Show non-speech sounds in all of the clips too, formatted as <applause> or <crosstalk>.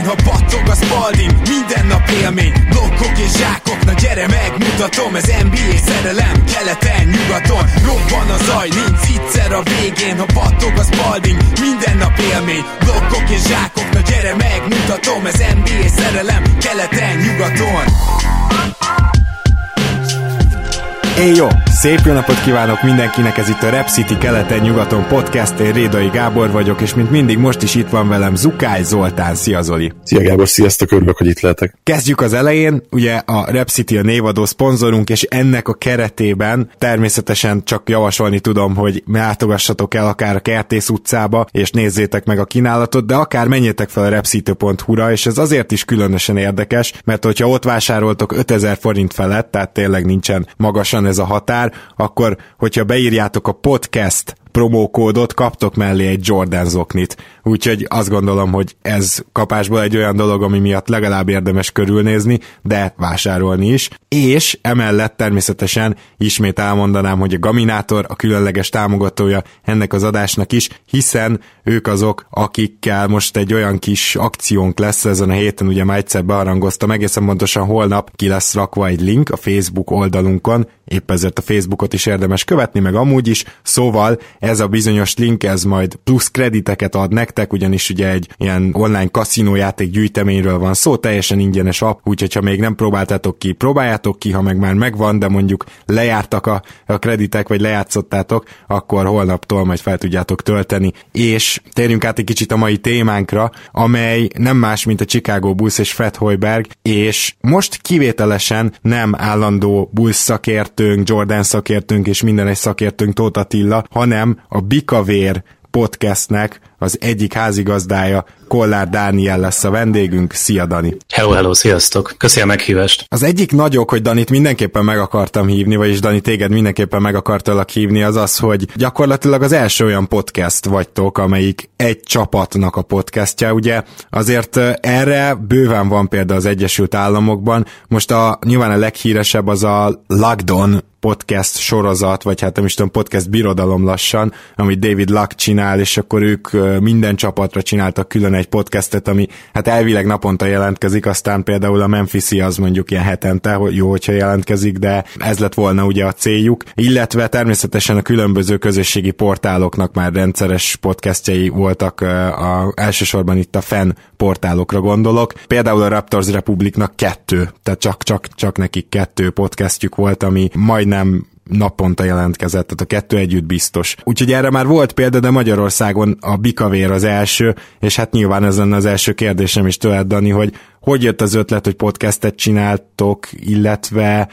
végén, ha battog a spalding Minden nap élmény, blokkok és zsákok Na gyere megmutatom, ez NBA szerelem Keleten, nyugaton, robban a zaj Nincs egyszer a végén, ha battog a spalding Minden nap élmény, blokkok és zsákok Na gyere megmutatom, ez NBA szerelem Keleten, nyugaton Én jó! Szép jó napot kívánok mindenkinek, ez itt a Rep City keleten-nyugaton podcast, én Rédai Gábor vagyok, és mint mindig most is itt van velem Zukály Zoltán. Szia Zoli! Szia Gábor, sziasztok, örülök, hogy itt lehetek. Kezdjük az elején, ugye a Rep City a névadó szponzorunk, és ennek a keretében természetesen csak javasolni tudom, hogy látogassatok el akár a Kertész utcába, és nézzétek meg a kínálatot, de akár menjetek fel a repcity.hu-ra, és ez azért is különösen érdekes, mert hogyha ott vásároltok 5000 forint felett, tehát tényleg nincsen magasan ez a határ, akkor hogyha beírjátok a podcast promókódot, kaptok mellé egy Jordan zoknit. Úgyhogy azt gondolom, hogy ez kapásból egy olyan dolog, ami miatt legalább érdemes körülnézni, de vásárolni is. És emellett természetesen ismét elmondanám, hogy a Gaminator a különleges támogatója ennek az adásnak is, hiszen ők azok, akikkel most egy olyan kis akciónk lesz ezen a héten, ugye már egyszer bearangoztam, egészen pontosan holnap ki lesz rakva egy link a Facebook oldalunkon, épp ezért a Facebookot is érdemes követni, meg amúgy is, szóval ez a bizonyos link, ez majd plusz krediteket ad nektek, ugyanis ugye egy ilyen online kaszinójáték gyűjteményről van szó, teljesen ingyenes app, úgyhogy ha még nem próbáltátok ki, próbáljátok ki, ha meg már megvan, de mondjuk lejártak a, a kreditek, vagy lejátszottátok, akkor holnaptól majd fel tudjátok tölteni. És térjünk át egy kicsit a mai témánkra, amely nem más, mint a Chicago Bulls és Fred Hoiberg, és most kivételesen nem állandó Bulls szakértőnk, Jordan szakértőnk és minden egy szakértőnk Tóth Attila, hanem a Bikavér podcastnek az egyik házigazdája, Kollár Dániel lesz a vendégünk. Szia, Dani! Hello, hello, sziasztok! Köszi a meghívást! Az egyik nagy ok, hogy Danit mindenképpen meg akartam hívni, vagyis Dani, téged mindenképpen meg akartalak hívni, az az, hogy gyakorlatilag az első olyan podcast vagytok, amelyik egy csapatnak a podcastja. Ugye azért erre bőven van példa az Egyesült Államokban. Most a nyilván a leghíresebb az a Lockdown podcast sorozat, vagy hát nem is tudom, podcast birodalom lassan, amit David Luck csinál, és akkor ők minden csapatra csináltak külön egy podcastet, ami hát elvileg naponta jelentkezik, aztán például a memphis az mondjuk ilyen hetente, hogy jó, hogyha jelentkezik, de ez lett volna ugye a céljuk, illetve természetesen a különböző közösségi portáloknak már rendszeres podcastjai voltak, a, elsősorban itt a fan portálokra gondolok. Például a Raptors Republicnak kettő, tehát csak, csak, csak nekik kettő podcastjük volt, ami majdnem naponta jelentkezett, tehát a kettő együtt biztos. Úgyhogy erre már volt példa, de Magyarországon a bikavér az első, és hát nyilván ez lenne az első kérdésem is tőled, Dani, hogy hogy jött az ötlet, hogy podcastet csináltok, illetve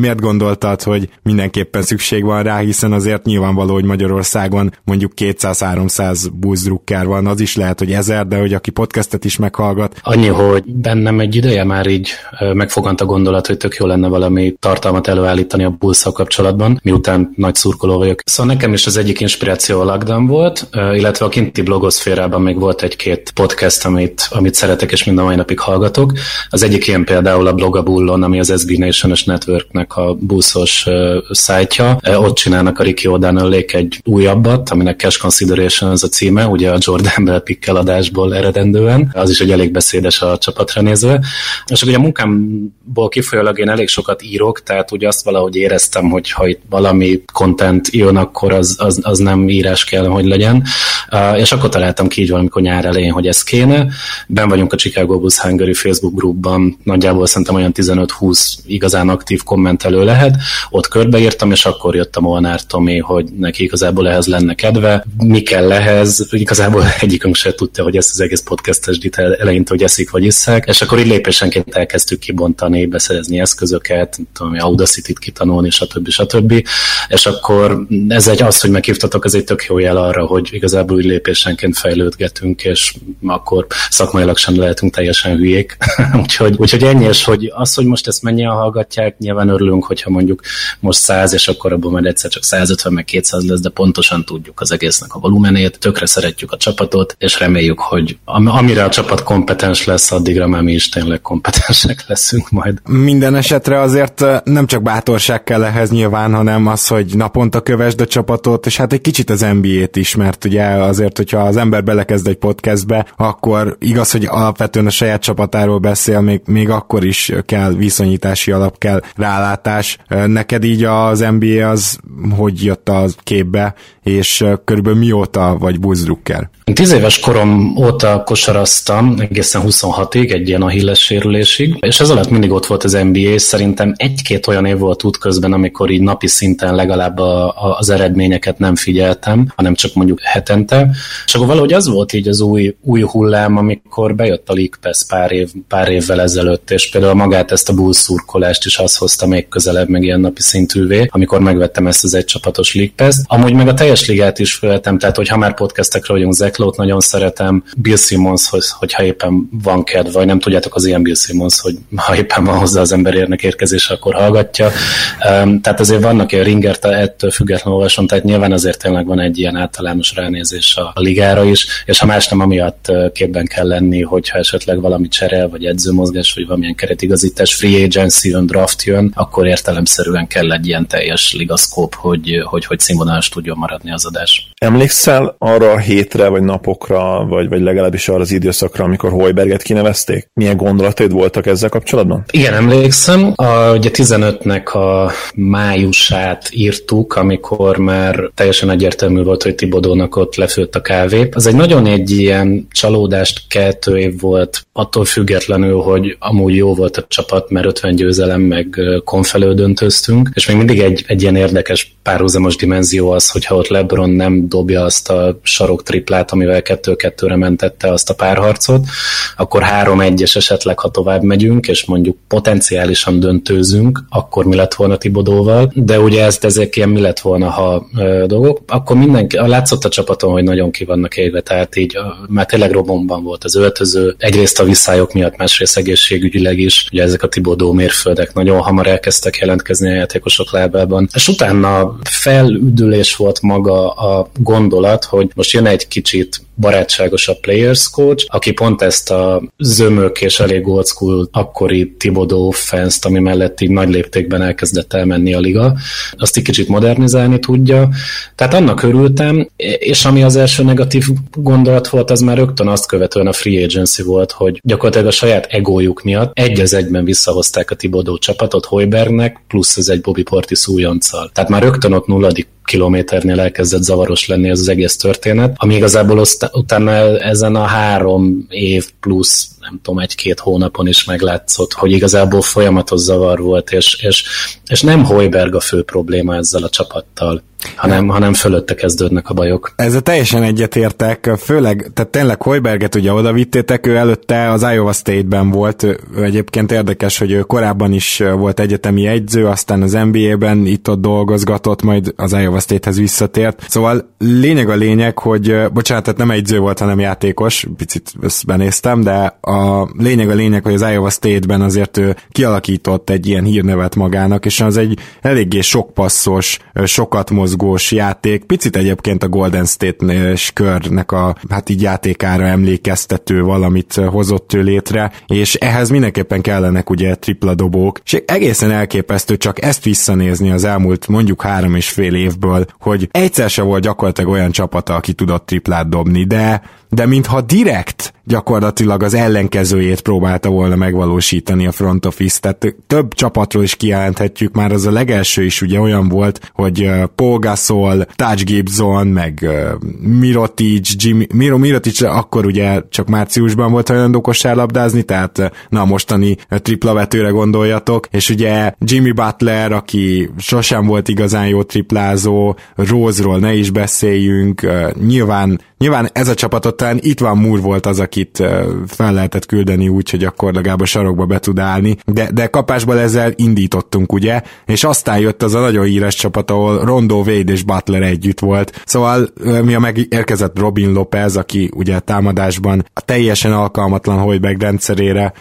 miért gondoltad, hogy mindenképpen szükség van rá, hiszen azért nyilvánvaló, hogy Magyarországon mondjuk 200-300 búzdrukker van, az is lehet, hogy ezer, de hogy aki podcastet is meghallgat. Annyi, hogy bennem egy ideje már így megfogant a gondolat, hogy tök jó lenne valami tartalmat előállítani a bullszal kapcsolatban, miután nagy szurkoló vagyok. Szóval nekem is az egyik inspiráció a Lockdown volt, illetve a kinti blogoszférában még volt egy-két podcast, amit, amit szeretek, és mind a mai napig hallgatok. Az egyik ilyen például a Blogabullon, ami az SB Nation-es Networknek a buszos szájtja. Ott csinálnak a Ricky O'Donnellék egy újabbat, aminek Cash Consideration az a címe, ugye a Jordan Bell Pickel adásból eredendően. Az is egy elég beszédes a csapatra nézve. És ugye a munkámból kifolyólag én elég sokat írok, tehát ugye azt valahogy éreztem, hogy ha itt valami content jön, akkor az, az, az nem írás kell, hogy legyen. És akkor találtam ki így valamikor nyár elején, hogy ez kéne. Ben vagyunk a Chicago Bulls Hungary Facebook groupban, nagyjából szerintem olyan 15-20 igazán kommentelő lehet. Ott körbeírtam, és akkor jött a Molnár Tomi, hogy neki igazából ehhez lenne kedve. Mi kell ehhez? Igazából <laughs> egyikünk se tudta, hogy ezt az egész podcastes eleinte, hogy eszik vagy isszák, és akkor így lépésenként elkezdtük kibontani, beszerezni eszközöket, tudom, Audacity-t kitanulni, stb. stb. És akkor ez egy az, hogy meghívtatok, ez egy tök jó jel arra, hogy igazából úgy lépésenként fejlődgetünk, és akkor szakmailag sem lehetünk teljesen hülyék. <laughs> úgyhogy, úgyhogy ennyi, és hogy az, hogy most ezt mennyien hallgatják, ennek nyilván örülünk, hogyha mondjuk most 100, és akkor abban majd egyszer csak 150 meg 200 lesz, de pontosan tudjuk az egésznek a volumenét, tökre szeretjük a csapatot, és reméljük, hogy amire a csapat kompetens lesz, addigra már mi is tényleg kompetensek <laughs> leszünk majd. Minden esetre azért nem csak bátorság kell ehhez nyilván, hanem az, hogy naponta kövesd a csapatot, és hát egy kicsit az NBA-t is, mert ugye azért, hogyha az ember belekezd egy podcastbe, akkor igaz, hogy alapvetően a saját csapatáról beszél, még, még akkor is kell viszonyítási alap, kell rálátás. Neked így az NBA az hogy jött a képbe, és körülbelül mióta vagy Bulls Tíz éves korom óta kosaraztam, egészen 26-ig, egy ilyen ahilles sérülésig, és ez alatt mindig ott volt az NBA, és szerintem egy-két olyan év volt út közben, amikor így napi szinten legalább a, a, az eredményeket nem figyeltem, hanem csak mondjuk hetente. És akkor valahogy az volt így az új, új hullám, amikor bejött a League Pass pár, év, pár évvel ezelőtt, és például magát ezt a Bulls szurkolást is az hozta még közelebb, meg ilyen napi szintűvé, amikor megvettem ezt az egy csapatos League Pass-t. Amúgy meg a teljes ligát is föltem, tehát hogyha már podcastekre vagyunk, Zeklót nagyon szeretem, Bill Simmons, hogy, hogyha éppen van kedv, vagy nem tudjátok az ilyen Bill Simmons, hogy ha éppen van hozzá az ember érnek érkezése, akkor hallgatja. Um, tehát azért vannak ilyen ringert ettől függetlenül olvasom, tehát nyilván azért tényleg van egy ilyen általános ránézés a, a ligára is, és ha más nem amiatt képben kell lenni, hogyha esetleg valami cserel, vagy edzőmozgás, vagy valamilyen keretigazítás, free agency jön, draft jön, akkor értelemszerűen kell egy ilyen teljes ligaszkóp, hogy, hogy, hogy színvonalas tudjon maradni az adás. Emlékszel arra a hétre, vagy napokra, vagy, vagy legalábbis arra az időszakra, amikor Hoiberget kinevezték? Milyen gondolataid voltak ezzel kapcsolatban? Igen, emlékszem. A, ugye 15-nek a májusát írtuk, amikor már teljesen egyértelmű volt, hogy Tibodónak ott lefőtt a kávé. Az egy nagyon egy ilyen csalódást keltő év volt, attól függetlenül, hogy amúgy jó volt a csapat, mert 50 győzelem, meg konfelő döntöztünk, és még mindig egy, egy ilyen érdekes párhuzamos dimenzió az, hogyha ott LeBron nem dobja azt a sarok triplát, amivel 2-2-re mentette azt a párharcot, akkor 3-1-es esetleg, ha tovább megyünk, és mondjuk potenciálisan döntőzünk, akkor mi lett volna Tibodóval, de ugye ezt ezek ilyen mi lett volna, ha ö, dolgok, akkor mindenki, látszott a csapaton, hogy nagyon ki vannak égve, tehát így már tényleg robomban volt az öltöző, egyrészt a visszályok miatt, másrészt egészségügyileg is, ugye ezek a Tibodó mérföldek nagyon hamar elkezdtek jelentkezni a játékosok lábában, és utána felüdülés volt maga a gondolat, hogy most jön egy kicsit barátságosabb players coach, aki pont ezt a zömök és elég old school akkori Tibodó fans ami mellett így nagy léptékben elkezdett elmenni a liga, azt egy kicsit modernizálni tudja. Tehát annak örültem, és ami az első negatív gondolat volt, az már rögtön azt követően a free agency volt, hogy gyakorlatilag a saját egójuk miatt egy az egyben visszahozták a Tibodó csapatot Hoibergnek, plusz ez egy Bobby Portis újonccal. Tehát már rögtön ott nulladik kilométernél elkezdett zavaros lenni ez az egész történet, ami igazából utána ezen a három év plusz nem tudom, egy-két hónapon is meglátszott, hogy igazából folyamatos zavar volt, és, és, és nem Hoiberg a fő probléma ezzel a csapattal hanem, hanem fölötte kezdődnek a bajok. Ezzel teljesen egyetértek, főleg, tehát tényleg Hoiberget ugye oda vittétek, ő előtte az Iowa State-ben volt, ő egyébként érdekes, hogy ő korábban is volt egyetemi egyző, aztán az NBA-ben itt-ott dolgozgatott, majd az Iowa State-hez visszatért. Szóval lényeg a lényeg, hogy, bocsánat, tehát nem egyző volt, hanem játékos, picit ezt benéztem, de a lényeg a lényeg, hogy az Iowa State-ben azért ő kialakított egy ilyen hírnevet magának, és az egy eléggé sokpasszos, sokat mozgó mozgós játék, picit egyébként a Golden state körnek a hát így játékára emlékeztető valamit hozott ő létre, és ehhez mindenképpen kellenek ugye tripla dobók, és egészen elképesztő csak ezt visszanézni az elmúlt mondjuk három és fél évből, hogy egyszer se volt gyakorlatilag olyan csapata, aki tudott triplát dobni, de de mintha direkt gyakorlatilag az ellenkezőjét próbálta volna megvalósítani a front office, tehát több csapatról is kijelenthetjük, már az a legelső is ugye olyan volt, hogy Paul Gasol, Taj Gibson, meg Mirotic, Jimmy, Miro Mirotic akkor ugye csak márciusban volt olyan kosárlabdázni, tehát na mostani tripla vetőre gondoljatok, és ugye Jimmy Butler, aki sosem volt igazán jó triplázó, Rose-ról ne is beszéljünk, nyilván Nyilván ez a csapatot talán itt van Múr volt az, akit fel lehetett küldeni úgy, hogy akkor legalább a sarokba be tud állni, de, de kapásból ezzel indítottunk, ugye, és aztán jött az a nagyon híres csapat, ahol Rondo, Wade és Butler együtt volt. Szóval mi a megérkezett Robin Lopez, aki ugye támadásban a teljesen alkalmatlan Hoiberg rendszerére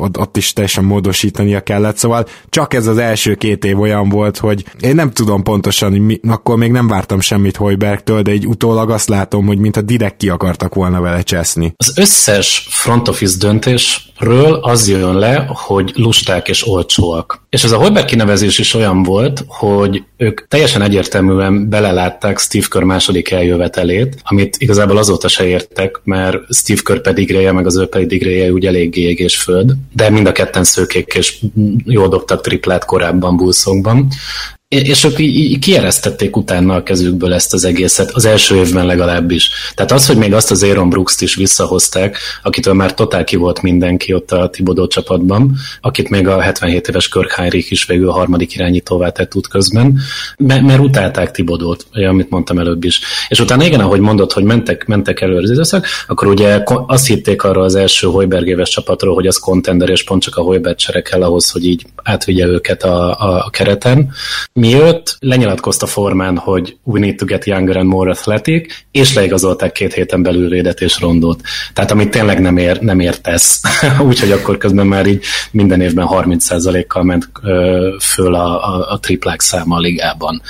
ott, ott is teljesen módosítania kellett, szóval csak ez az első két év olyan volt, hogy én nem tudom pontosan, hogy mi, akkor még nem vártam semmit Hojbergtől, de egy utólag azt látom, hogy mintha direkt ki akartak volna vele cseszni. Az összes front office döntésről az jön le, hogy lusták és olcsóak. És ez a Hojberg kinevezés is olyan volt, hogy ők teljesen egyértelműen belelátták Steve Kerr második eljövetelét, amit igazából azóta se értek, mert Steve Kerr pedigréje, meg az ő pedigréje úgy eléggé ég és föld, de mind a ketten szőkék és jól dobtak triplát korábban bullszokban és ők így kieresztették utána a kezükből ezt az egészet, az első évben legalábbis. Tehát az, hogy még azt az Aaron Brooks-t is visszahozták, akitől már totál ki volt mindenki ott a Tibodó csapatban, akit még a 77 éves Kirk Heinrich is végül a harmadik irányítóvá tett út közben, mert, utálták Tibodót, amit mondtam előbb is. És utána igen, ahogy mondott, hogy mentek, mentek elő az időszak, akkor ugye azt hitték arra az első Hojberg éves csapatról, hogy az contender, és pont csak a Hojberg kell ahhoz, hogy így átvigye őket a, a kereten Miért lenyilatkozta formán, hogy we need to get younger and more athletic, és leigazolták két héten belül Védet és Rondót. Tehát amit tényleg nem ér, nem ér tesz. <laughs> Úgyhogy akkor közben már így minden évben 30%-kal ment ö, föl a, a, a triplák száma a ligában.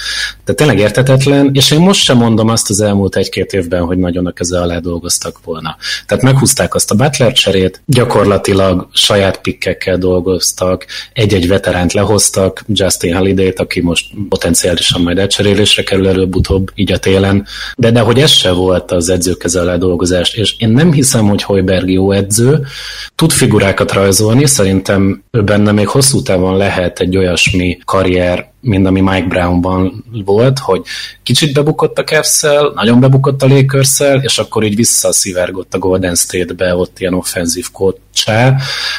Tehát tényleg értetetlen, és én most sem mondom azt az elmúlt egy-két évben, hogy nagyon a keze alá dolgoztak volna. Tehát meghúzták azt a Butler cserét, gyakorlatilag saját pikkekkel dolgoztak, egy-egy veteránt lehoztak, Justin Holiday-t, aki most potenciálisan majd elcserélésre kerül előbb-utóbb, így a télen. De, de hogy ez se volt az edzőkezel dolgozás, és én nem hiszem, hogy Hojberg jó edző, tud figurákat rajzolni, szerintem benne még hosszú távon lehet egy olyasmi karrier, mint ami Mike Brownban volt, hogy kicsit bebukott a cavs nagyon bebukott a lakers és akkor így visszaszivárgott a Golden State-be, ott ilyen offenzív coachá,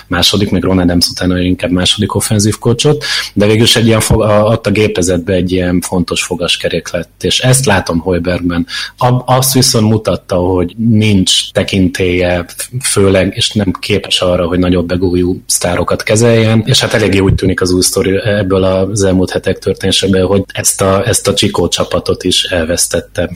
második, még Ron Adams utána inkább második offenzív coachot, de végül is egy ilyen fog, a gépezetbe egy ilyen fontos fogaskerék lett, és ezt látom Hoibergben. Azt viszont mutatta, hogy nincs tekintélye, főleg, és nem képes arra, hogy nagyobb begújú sztárokat kezeljen, és hát eléggé úgy tűnik az új sztori ebből az elmúlt hetek történésében, hogy ezt a, ezt a Csikó csapatot is elvesztette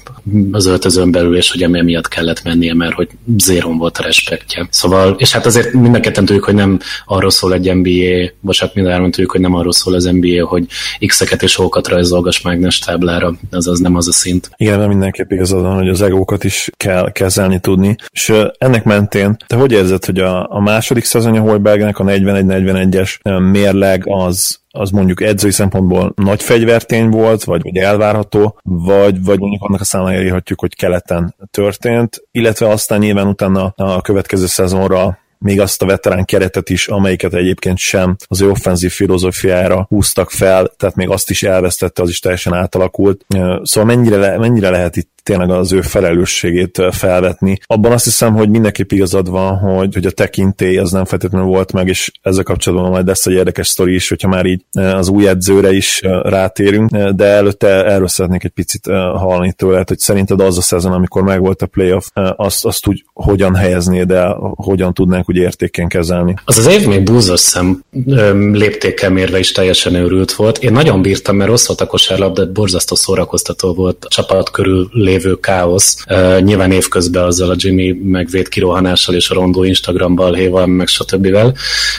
az öltözön belül, és hogy emiatt kellett mennie, mert hogy zéron volt a respektje. Szóval, és hát azért mindenketten tudjuk, hogy nem arról szól egy NBA, bocsánat, mindjárt tudjuk, hogy nem arról szól az NBA, hogy X-eket és ókat rajzolgas mágnes táblára, az az nem az a szint. Igen, mert mindenképp igazad van, hogy az egókat is kell kezelni tudni. És ennek mentén, te hogy érzed, hogy a, a második szezonja Holbergnek a 41-41-es mérleg az az mondjuk edzői szempontból nagy fegyvertény volt, vagy, vagy elvárható, vagy, vagy mondjuk annak a számlájára írhatjuk, hogy keleten történt, illetve aztán nyilván utána a következő szezonra még azt a veterán keretet is, amelyiket egyébként sem az ő offenzív filozófiára húztak fel, tehát még azt is elvesztette, az is teljesen átalakult. Szóval mennyire, le, mennyire lehet itt tényleg az ő felelősségét felvetni. Abban azt hiszem, hogy mindenképp igazad van, hogy, hogy a tekintély az nem feltétlenül volt meg, és ezzel kapcsolatban majd lesz egy érdekes sztori is, hogyha már így az új edzőre is rátérünk, de előtte erről szeretnék egy picit hallani tőle, hogy szerinted az a szezon, amikor megvolt a playoff, azt, azt úgy hogyan helyeznéd el, hogyan tudnánk úgy értéken kezelni? Az az év még búzos szem léptékkel mérve is teljesen őrült volt. Én nagyon bírtam, mert rossz volt a kosárlabda, borzasztó szórakoztató volt a csapat körül lép lévő káosz. Uh, nyilván évközben azzal a Jimmy megvéd kirohanással és a rondó Instagram balhéval, meg stb.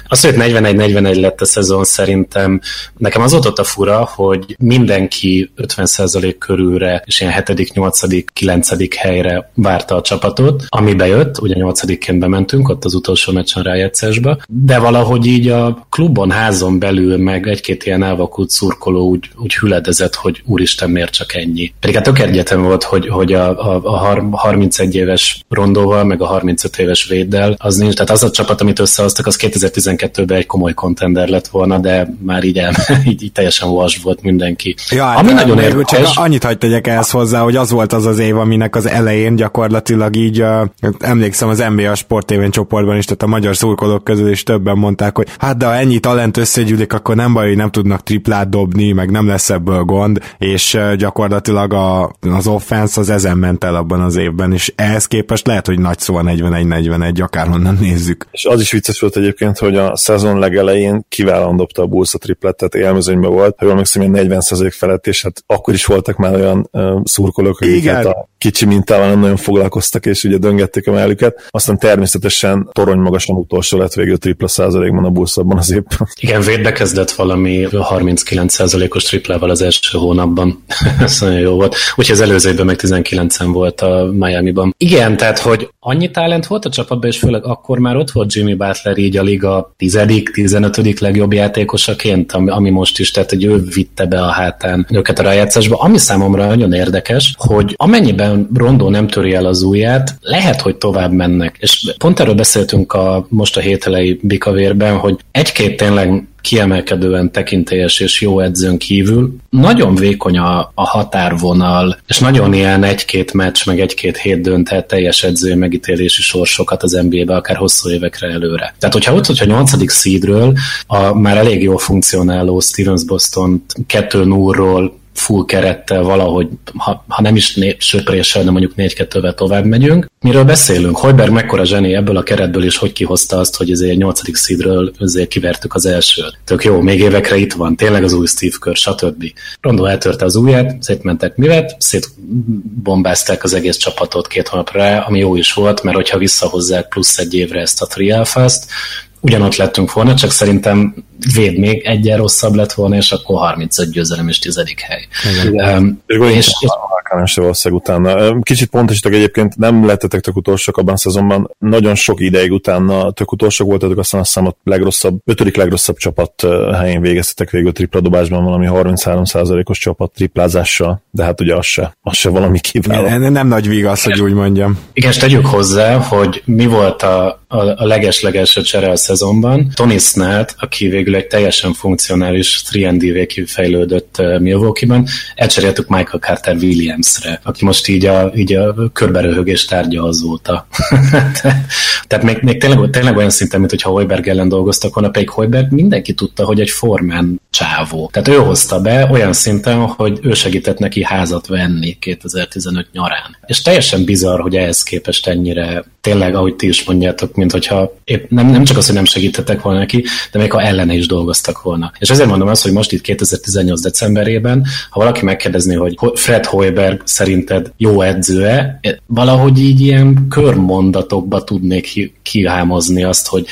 Az, hogy 41-41 lett a szezon szerintem, nekem az volt a fura, hogy mindenki 50% körülre és ilyen 7., 8., 9. helyre várta a csapatot, ami bejött, ugye 8 bementünk, ott az utolsó meccsen rájegyszásba, de valahogy így a klubon, házon belül meg egy-két ilyen elvakult szurkoló úgy, úgy hüledezett, hogy úristen, miért csak ennyi. Pedig hát tök egyetem volt, hogy hogy a, a, a 31 éves rondóval, meg a 35 éves véddel, az nincs. Tehát az a csapat, amit összehoztak, az 2012-ben egy komoly kontender lett volna, de már így, el, <laughs> így, így teljesen vas volt mindenki. Ja, hát Ami nagyon érdekes. Csak annyit hagyd tegyek ehhez hozzá, hogy az volt az az év, aminek az elején gyakorlatilag így, uh, emlékszem az NBA sportévén csoportban is, tehát a magyar szurkolók közül is többen mondták, hogy hát de ha ennyi talent összegyűlik, akkor nem baj, hogy nem tudnak triplát dobni, meg nem lesz ebből gond, és uh, gyakorlatilag a, az offense az ezen ment el abban az évben, és ehhez képest lehet, hogy nagy szó a 41-41, akárhonnan nézzük. És az is vicces volt egyébként, hogy a szezon legelején kiválóan dobta a Bulls a triplet, tehát élmezőnyben volt, ha jól megszem, 40% felett, és hát akkor is voltak már olyan uh, szurkolók, akik hát a kicsi mintával nem nagyon foglalkoztak, és ugye döngették a mellüket. Aztán természetesen torony magasan utolsó lett végül tripla százalékban a Bulls abban az évben. Igen, védbe kezdett valami 39 százalékos triplával az első hónapban. <laughs> Ez nagyon jó volt. Úgyhogy az előző évben meg 19 volt a Miami-ban. Igen, tehát, hogy annyi talent volt a csapatban, és főleg akkor már ott volt Jimmy Butler így a liga 10 legjobb játékosaként, ami, ami most is, tehát hogy ő vitte be a hátán őket a rájátszásba. Ami számomra nagyon érdekes, hogy amennyiben Rondó nem töri el az ujját, lehet, hogy tovább mennek. És pont erről beszéltünk a, most a hételei bikavérben, hogy egy-két tényleg kiemelkedően tekintélyes és jó edzőn kívül nagyon vékony a, a határvonal, és nagyon ilyen egy-két meccs, meg egy-két hét dönt teljes edzői megítélési sorsokat az NBA-be, akár hosszú évekre előre. Tehát, hogyha ott, hogyha a nyolcadik seedről a már elég jól funkcionáló Stevens Boston 2 0 full kerettel valahogy, ha, ha nem is né, söpréssel, de mondjuk 4-2-vel tovább megyünk. Miről beszélünk? Hojberg mekkora zseni ebből a keretből, és hogy kihozta azt, hogy ezért 8. szídről ezért kivertük az elsőt. Tök jó, még évekre itt van, tényleg az új Steve Kerr, stb. Rondo eltörte az ujját, szétmentek mivet, szétbombázták az egész csapatot két hónapra, ami jó is volt, mert hogyha visszahozzák plusz egy évre ezt a trialfast, ugyanott lettünk volna, csak szerintem véd még egyen rosszabb lett volna, és akkor 35 győzelem és tizedik hely. Igen. Um, és, és, és, valószínűleg utána. Kicsit pontosítok egyébként, nem lettetek tök utolsók abban a szezonban, nagyon sok ideig utána tök utolsók voltatok, aztán azt hiszem a legrosszabb, ötödik legrosszabb csapat helyén végeztetek végül tripladobásban valami 33%-os csapat triplázással, de hát ugye az se, az se valami kiváló. Nem, nem nagy vigasz, hogy úgy mondjam. Igen, és tegyük hozzá, hogy mi volt a, a, a leges-legelső csere a szezonban. Tony Snell, aki végül egy teljesen funkcionális 3 kifejlődött uh, Milwaukee-ban, elcseréltük Michael Carter Williamsre, aki most így a, így a körberöhögés tárgya azóta. <laughs> Tehát még, még tényleg, tényleg olyan szinten, mint hogyha Hoiberg ellen dolgoztak volna, pedig Hoiberg mindenki tudta, hogy egy formán csávó. Tehát ő hozta be olyan szinten, hogy ő segített neki házat venni 2015 nyarán. És teljesen bizarr, hogy ehhez képest ennyire, tényleg, ahogy ti is mondjátok, mint hogyha épp nem, nem csak az, hogy nem segítettek volna neki, de még ha ellene is dolgoztak volna. És ezért mondom azt, hogy most itt 2018 decemberében, ha valaki megkérdezné, hogy Fred Hoiberg szerinted jó edző-e, valahogy így ilyen körmondatokba tudnék kihámozni azt, hogy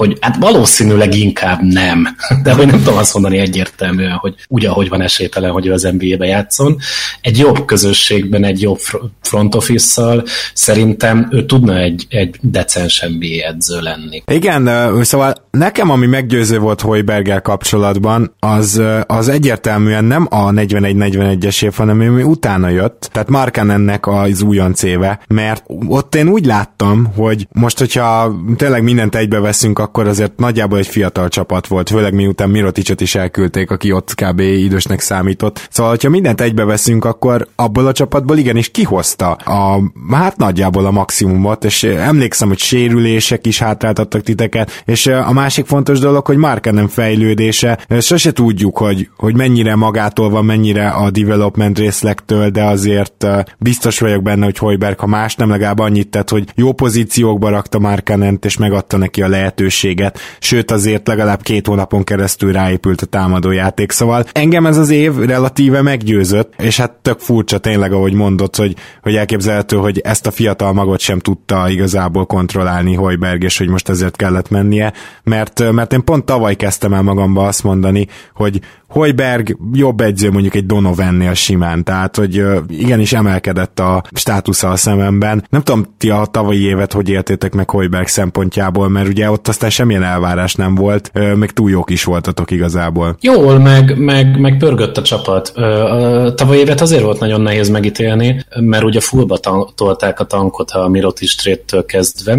hogy hát valószínűleg inkább nem, de hogy nem tudom azt mondani egyértelműen, hogy úgy, ahogy van esélytelen, hogy ő az NBA-be játszon. Egy jobb közösségben, egy jobb front office-szal szerintem ő tudna egy, egy decens NBA edző lenni. Igen, szóval nekem ami meggyőző volt Hoibergel kapcsolatban, az, az egyértelműen nem a 41-41-es év, hanem ami utána jött, tehát ennek az újonc éve, mert ott én úgy láttam, hogy most, hogyha tényleg mindent egybeveszünk, akkor azért nagyjából egy fiatal csapat volt, főleg miután Miroticot is elküldték, aki ott kb. idősnek számított. Szóval, ha mindent egybeveszünk, akkor abból a csapatból igenis kihozta a, hát nagyjából a maximumot, és emlékszem, hogy sérülések is hátráltattak titeket, és a másik fontos dolog, hogy nem fejlődése, sose tudjuk, hogy, hogy mennyire magától van, mennyire a development részlektől, de azért biztos vagyok benne, hogy Hojberg, ha más nem legalább annyit tett, hogy jó pozíciókba rakta Markanent, és megadta neki a lehetőséget lehetőséget, sőt azért legalább két hónapon keresztül ráépült a támadójáték, szóval engem ez az év relatíve meggyőzött, és hát tök furcsa tényleg, ahogy mondott, hogy, hogy elképzelhető, hogy ezt a fiatal magot sem tudta igazából kontrollálni Hojberg, és hogy most ezért kellett mennie, mert, mert én pont tavaly kezdtem el magamba azt mondani, hogy Hojberg jobb edző mondjuk egy Donovannél simán, tehát hogy igenis emelkedett a státusza a szememben. Nem tudom, ti a tavalyi évet hogy éltétek meg Hojberg szempontjából, mert ugye ott aztán semmilyen elvárás nem volt, meg túl jók is voltatok igazából. Jól, meg, meg, meg pörgött a csapat. A tavalyi évet azért volt nagyon nehéz megítélni, mert ugye fullba tolták a tankot a Mirotis trade kezdve,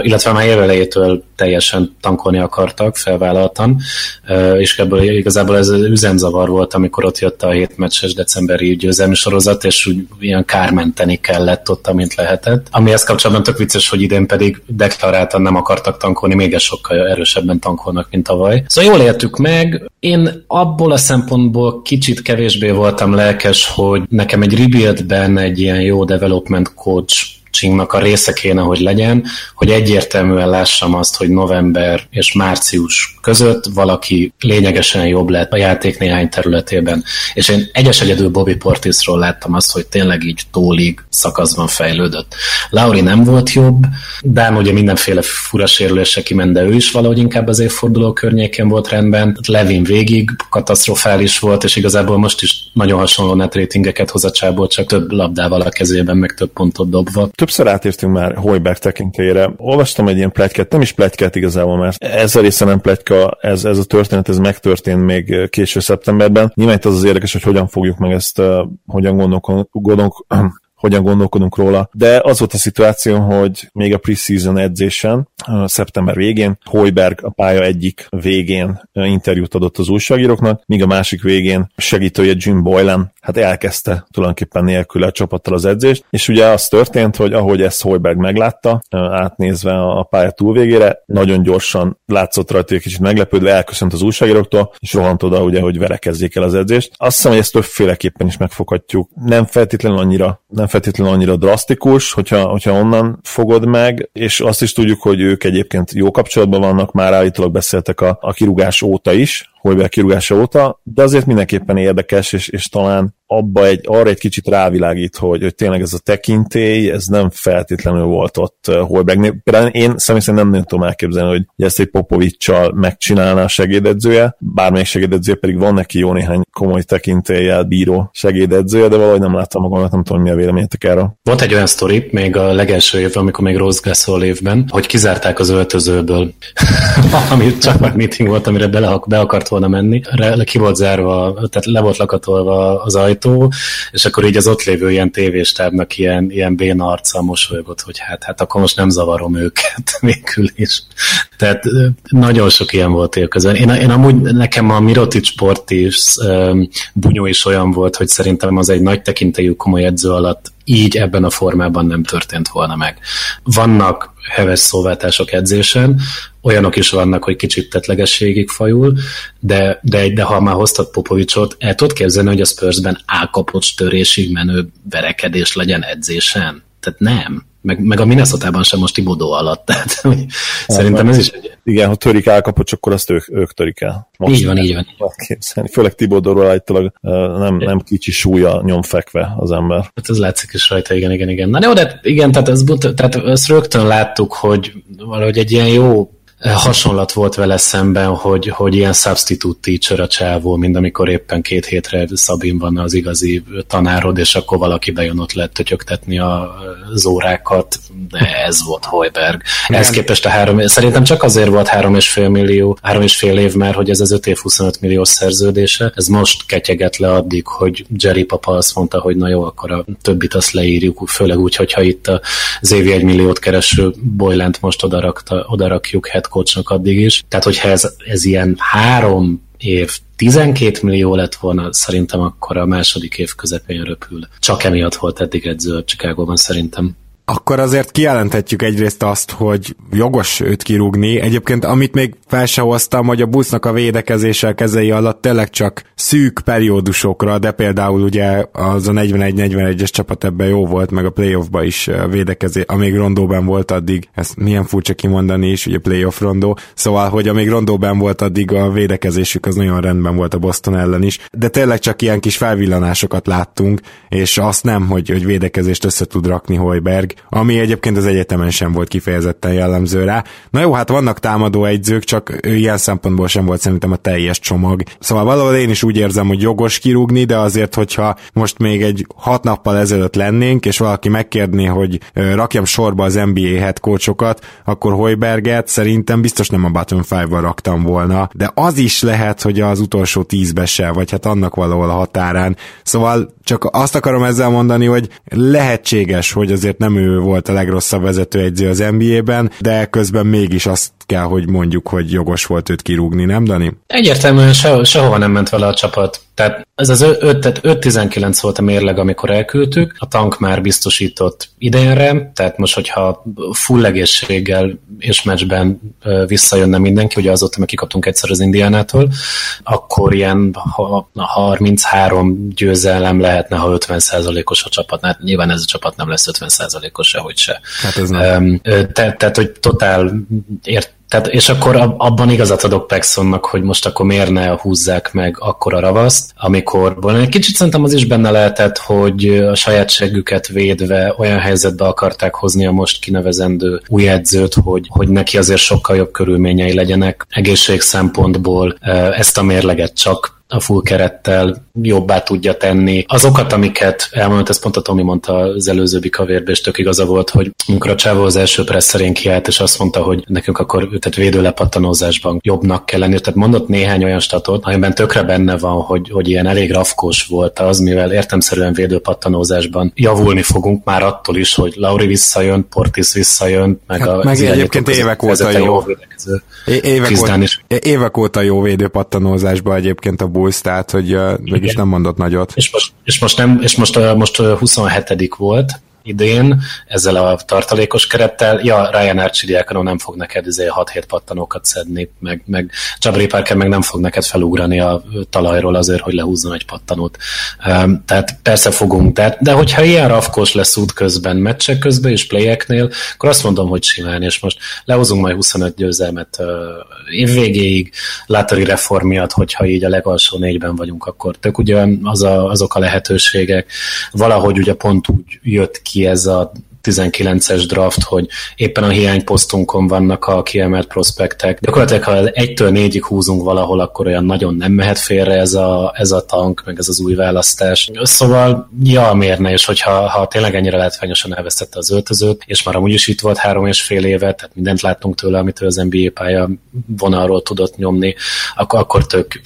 illetve már évelejétől teljesen tankolni akartak, felvállaltan, és ebből igazából ez üzemzavar volt, amikor ott jött a hétmeccses decemberi győzelmi sorozat, és úgy ilyen kármenteni kellett ott, amint lehetett. Amihez kapcsolatban tök vicces, hogy idén pedig deklaráltan nem akartak tankolni még sokkal erősebben tankolnak, mint tavaly. Szóval jól értük meg. Én abból a szempontból kicsit kevésbé voltam lelkes, hogy nekem egy rebuildben egy ilyen jó development coach coachingnak a része kéne, hogy legyen, hogy egyértelműen lássam azt, hogy november és március között valaki lényegesen jobb lett a játék néhány területében. És én egyes egyedül Bobby Portisról láttam azt, hogy tényleg így tólig szakaszban fejlődött. Lauri nem volt jobb, Dán ugye mindenféle fura sérülése kiment, de ő is valahogy inkább az évforduló környékén volt rendben. Levin végig katasztrofális volt, és igazából most is nagyon hasonló net ratingeket hoz a csából, csak több labdával a kezében, meg több pontot dobva. Többször átértünk már Hojberg tekintélyére. Olvastam egy ilyen pletykát, nem is pletykát igazából, mert ez a része nem pletyka, ez, ez a történet, ez megtörtént még késő szeptemberben. Nyilván az az érdekes, hogy hogyan fogjuk meg ezt, uh, hogyan gondolkodunk, hogyan gondolkodunk róla. De az volt a szituáció, hogy még a preseason edzésen, szeptember végén, Hoiberg a pálya egyik végén interjút adott az újságíróknak, míg a másik végén segítője Jim Boylan hát elkezdte tulajdonképpen nélkül a csapattal az edzést, és ugye az történt, hogy ahogy ezt Hoiberg meglátta, átnézve a pálya túlvégére, nagyon gyorsan látszott rajta, hogy kicsit meglepődve elköszönt az újságíróktól, és rohant oda, ugye, hogy verekezzék el az edzést. Azt hiszem, hogy ezt többféleképpen is megfoghatjuk. Nem feltétlenül annyira, nem feltétlenül annyira drasztikus, hogyha, hogyha onnan fogod meg, és azt is tudjuk, hogy ők egyébként jó kapcsolatban vannak, már állítólag beszéltek a, a kirúgás óta is, Holberg kirúgása óta, de azért mindenképpen érdekes, és, és talán abba egy, arra egy kicsit rávilágít, hogy, hogy tényleg ez a tekintély, ez nem feltétlenül volt ott uh, Holbergnél. Például én személy szerint nem, nem tudom elképzelni, hogy ezt egy Popovicsal megcsinálná a segédedzője, bármelyik segédedzője pedig van neki jó néhány komoly tekintélyel bíró segédedzője, de valahogy nem láttam magamat, nem tudom, mi a véleményetek erről. Volt egy olyan sztori, még a legelső évben, amikor még Rose Gasol évben, hogy kizárták az öltözőből <laughs> valami csak meeting volt, amire bele, be akart volna menni. Re, ki volt zárva, tehát le volt lakatolva az ajtó, és akkor így az ott lévő ilyen tévéstábnak ilyen, ilyen béna arccal mosolygott, hogy hát, hát akkor most nem zavarom őket <laughs> végül is. Tehát nagyon sok ilyen volt élközön. Én, én amúgy nekem a Mirotic sport is um, bunyó is olyan volt, hogy szerintem az egy nagy tekintélyű komoly edző alatt így ebben a formában nem történt volna meg. Vannak heves szóváltások edzésen, olyanok is vannak, hogy kicsit tetlegességig fajul, de, de, de ha már hoztad Popovicsot, el tudod képzelni, hogy a Spursben álkapocs törésig menő verekedés legyen edzésen? Tehát nem meg, meg a minnesota sem most Tibodó alatt, <laughs> tehát hát, szerintem ez is egy... Igen, ha törik elkapocs, akkor azt ők, ők törik el. Most így van, így van. Képzelni. Főleg Tibodóról állítólag nem, nem kicsi súlya nyom fekve az ember. Hát ez látszik is rajta, igen, igen, igen. Na jó, de igen, tehát, ez, tehát ezt rögtön láttuk, hogy valahogy egy ilyen jó hasonlat volt vele szemben, hogy, hogy ilyen substitute teacher a csávó, mint amikor éppen két hétre Szabin van az igazi tanárod, és akkor valaki bejön ott lehet tötyögtetni az órákat, de ez volt Hojberg. Ez képest a három, szerintem csak azért volt három és fél millió, három és fél év már, hogy ez az öt év 25 millió szerződése, ez most ketyeget le addig, hogy Jerry Papa azt mondta, hogy na jó, akkor a többit azt leírjuk, főleg úgy, hogyha itt az évi egy milliót kereső Boylent most odarakta, odarakjuk head coachnak addig is. Tehát, hogyha ez, ez ilyen három év 12 millió lett volna, szerintem akkor a második év közepén röpül. Csak emiatt volt eddig edző a Chicagóban szerintem akkor azért kijelenthetjük egyrészt azt, hogy jogos őt kirúgni. Egyébként amit még fel se hoztam, hogy a busznak a védekezése a kezei alatt tényleg csak szűk periódusokra, de például ugye az a 41-41-es csapat ebben jó volt, meg a playoffba is védekezés, amíg rondóban volt addig, ezt milyen furcsa kimondani is, ugye playoff rondó, szóval, hogy amíg rondóban volt addig a védekezésük az nagyon rendben volt a Boston ellen is, de tényleg csak ilyen kis felvillanásokat láttunk, és azt nem, hogy, hogy védekezést össze tud rakni Hoiberg, ami egyébként az egyetemen sem volt kifejezetten jellemző rá. Na jó, hát vannak támadó egyzők, csak ilyen szempontból sem volt szerintem a teljes csomag. Szóval valahol én is úgy érzem, hogy jogos kirúgni, de azért, hogyha most még egy hat nappal ezelőtt lennénk, és valaki megkérné, hogy rakjam sorba az NBA head coachokat, akkor Hoiberget szerintem biztos nem a bottom five raktam volna, de az is lehet, hogy az utolsó tízbe se, vagy hát annak valahol a határán. Szóval csak azt akarom ezzel mondani, hogy lehetséges, hogy azért nem ő volt a legrosszabb vezetőegyző az NBA-ben, de közben mégis azt kell, hogy mondjuk, hogy jogos volt őt kirúgni, nem Dani? Egyértelműen se, sehova nem ment vele a csapat. Tehát ez az 5-19 volt a mérleg, amikor elküldtük, a tank már biztosított idénre, tehát most, hogyha full egészséggel és meccsben visszajönne mindenki, ugye azóta meg kikaptunk egyszer az Indiánától, akkor ilyen 33 győzelem lehetne, ha 50%-os a csapat. Hát nyilván ez a csapat nem lesz 50%-os sehogy se. Hát ez nem. Tehát, tehát, hogy totál ért, tehát, és akkor abban igazat adok Paxsonnak, hogy most akkor miért ne húzzák meg akkor a ravaszt, amikor egy kicsit szerintem az is benne lehetett, hogy a sajátságüket védve olyan helyzetbe akarták hozni a most kinevezendő új edzőt, hogy, hogy neki azért sokkal jobb körülményei legyenek egészség szempontból. Ezt a mérleget csak a full kerettel jobbá tudja tenni. Azokat, amiket elmondott, ez pont a Tomi mondta az előző kavérbe, és tök igaza volt, hogy amikor a Csávó az első presszerén kiállt, és azt mondta, hogy nekünk akkor tehát védőlepattanózásban jobbnak kell lenni. Tehát mondott néhány olyan statot, amiben tökre benne van, hogy, hogy ilyen elég rafkós volt az, mivel értemszerűen védőpattanózásban javulni fogunk már attól is, hogy Lauri visszajön, Portis visszajön, meg, hát, a, meg egyébként évek óta jó. jó évek, óta, évek óta jó védőpattanózásban egyébként a Bulls, tehát hogy uh, mégis nem mondott nagyot. És most, és most, nem, és most, uh, most 27 volt, idén ezzel a tartalékos kerettel, ja, Ryan Archie nem fog neked 6-7 izé pattanókat szedni, meg, meg Jabri Parker meg nem fog neked felugrani a talajról azért, hogy lehúzzon egy pattanót. Um, tehát persze fogunk, de, de hogyha ilyen rafkos lesz út közben, meccsek közben és playeknél, akkor azt mondom, hogy simán, és most lehozunk majd 25 győzelmet uh, évvégéig, Látari reform miatt, hogyha így a legalsó négyben vagyunk, akkor tök ugye az a, azok a lehetőségek, valahogy ugye pont úgy jött ki ez a 19-es draft, hogy éppen a hiányposztunkon vannak a kiemelt prospektek. Gyakorlatilag, ha egytől négyig húzunk valahol, akkor olyan nagyon nem mehet félre ez a, ez a tank, meg ez az új választás. Szóval, ja, miért ne, és hogyha ha tényleg ennyire látványosan elvesztette az öltözőt, és már amúgy is itt volt három és fél éve, tehát mindent láttunk tőle, amit az NBA pálya vonalról tudott nyomni, akkor, akkor tök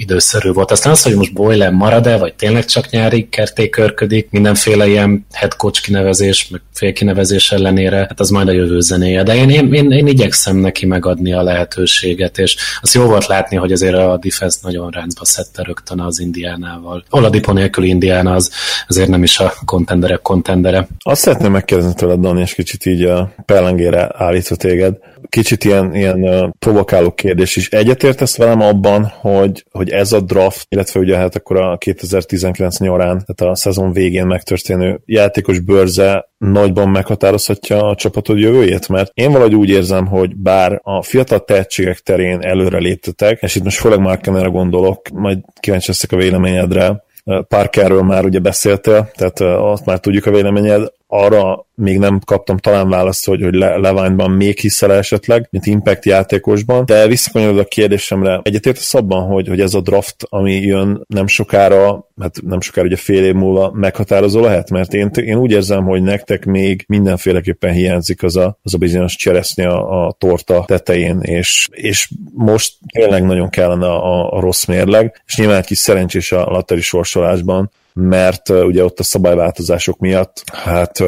időszerű volt. Aztán az, hogy most Boylan marad-e, vagy tényleg csak nyári kertékörködik, mindenféle ilyen head coach kinevezés, meg félkinevezés ellenére, hát az majd a jövő zenéje. De én, én, én, én igyekszem neki megadni a lehetőséget, és az jó volt látni, hogy azért a defense nagyon ráncba szedte rögtön az Indiánával. Oladipo nélkül Indiana az azért nem is a kontenderek kontendere. Azt szeretném megkérdezni tőled, Dani, és kicsit így a pellengére állítva téged. Kicsit ilyen, ilyen provokáló kérdés is. Egyetértesz velem abban, hogy, hogy ez a draft, illetve ugye hát akkor a 2019 nyarán, tehát a szezon végén megtörténő játékos bőrze nagyban meghatározhatja a csapatod jövőjét, mert én valahogy úgy érzem, hogy bár a fiatal tehetségek terén előre léptetek, és itt most főleg Markenere gondolok, majd kíváncsi leszek a véleményedre, Parkerről már ugye beszéltél, tehát azt már tudjuk a véleményed, arra még nem kaptam talán választ, hogy, hogy Levine-ban még hiszel esetleg, mint Impact játékosban, de visszakanyarod a kérdésemre, egyetértesz abban, hogy, hogy ez a draft, ami jön nem sokára, hát nem sokára ugye fél év múlva meghatározó lehet, mert én, én úgy érzem, hogy nektek még mindenféleképpen hiányzik az a, az a bizonyos cseresznye a, a torta tetején, és, és most tényleg nagyon kellene a, a rossz mérleg, és nyilván egy kis szerencsés a lateri sorsolásban, mert ugye ott a szabályváltozások miatt, hát